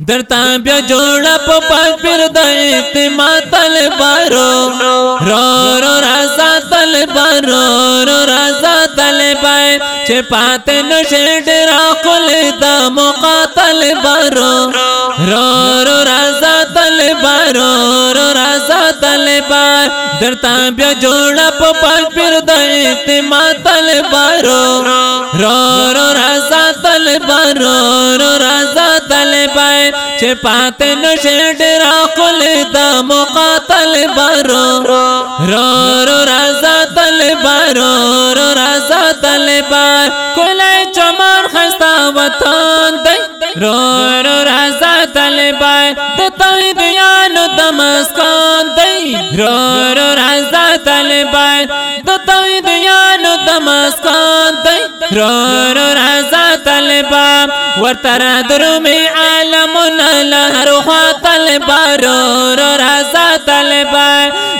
درتا بیا جوڑا پا پاک پیر دا اعتماد طلبارو رو رو رازا طلبارو رو رازا طلبائے چھے پاتے نشے ڈرا کل دا موقع طلبارو رو۔ رو رازا طلبارو رو رازا طلبائے درتا بیا جوڑا پا پاک پیر دا اعتماد طلبارو رو رو، رازا طلبارو رو رازا طلبائے چھے پاتے نشے ڈرا کل دا مقاتل بارو رو رو رازا تل رو رازا تل بار کلائے خستا وطان دی رو رو رازا تل بار دتاوی دیانو دمسکان دی رو رو رازا تل بار دتاوی دیانو دمسکان دی رو رو رازا بار ورطرہ درو میں عالمنا طلبا رو رو رازا طلبا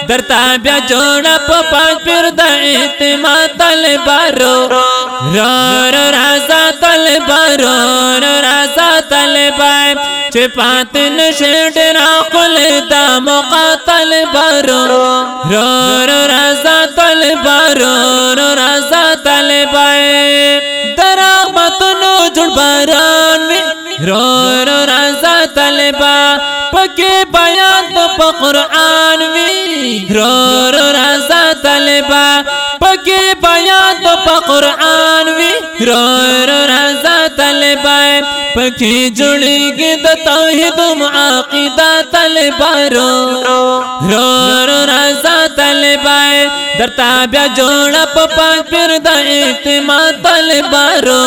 درتا بیا جوڑا پا پاک پیر دا اعتماد طلبا رو رو رو رازا طلبا رو رو رازا طلبا چھ نشیڈ را قل دا موقع طلبا رو رو رو رازا طلبا رو رو رازا طلبا جڑ باران میں رو رو رازا طلبا پکی بیان تو پا قرآن وی رو رو رازا طلبا پکی بیان تو پا قرآن وی رو رو رازا طلبا پکی جڑی گی دا توحید معاقیدہ طلبا رو۔ رو رو رازا طلبا درتا بیا جوڑا پا پاک پیر دا اعتماد طلبا رو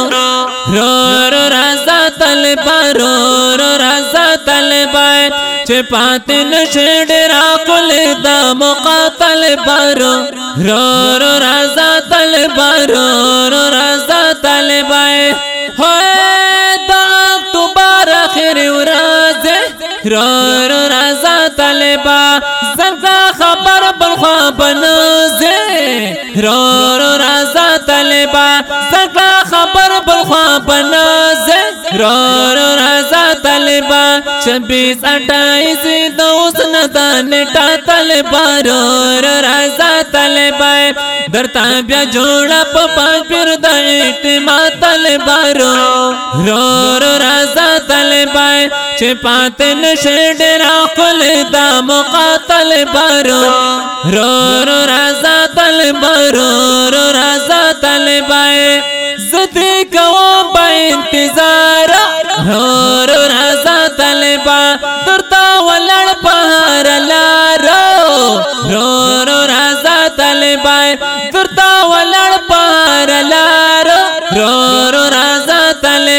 رو رو، رازا طلبا رو رو، رازا طلبا چھ پاتے نشے ڈرا کل دا مقاتل بارو۔ رو رو رو رازا طلبا رو رو، رازا طلبا ہوئے دا اکتوبر آخر وراز۔ رو رو، رازا طلبا زمکا نازے رو رو رازا طلبا زمکا خبر بالخواب نازے رو رو رازا طلبا، چھبیس اٹھائیس دوست ندان ٹا طلبا. رو رو رازا طلبا درتا بیا جوڑا پا پاک پیر دا اعتماد طلبا. رو رو رو رازا طلبا چھے پاتے نشے ڈرا کل دا مقاتل بارو رو رو رازا برور رضا طلبائے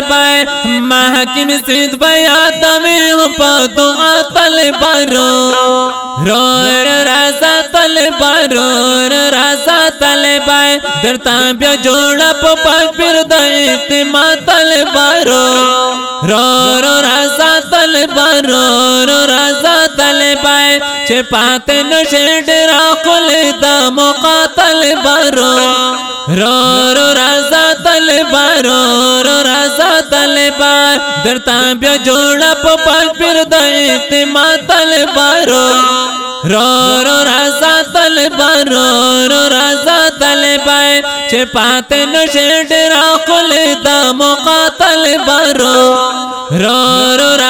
طلبا محکم سید بیات میں پا دعا طلبا رو رو رو رازا طلبا رو رو رازا طلبا درتا بیا جوڑا پا پاک پیر دا اعتماد طلبا رو رو رو رازا طلبا رو رو رازا طلبا چھے پاتے نشے ڈرا کل دا موقع طلبا رو رو رو رازا طلبا رو رو رازا طلبا درتا بیا جوڑا پا پاک پیر دا اعتماد طلبا رو رو رو رازا طلبا رو رو رازا طلبا چھے پاتے نشے ڈرا کل دا موقع طلبا رو رو رو رازا طلبا رو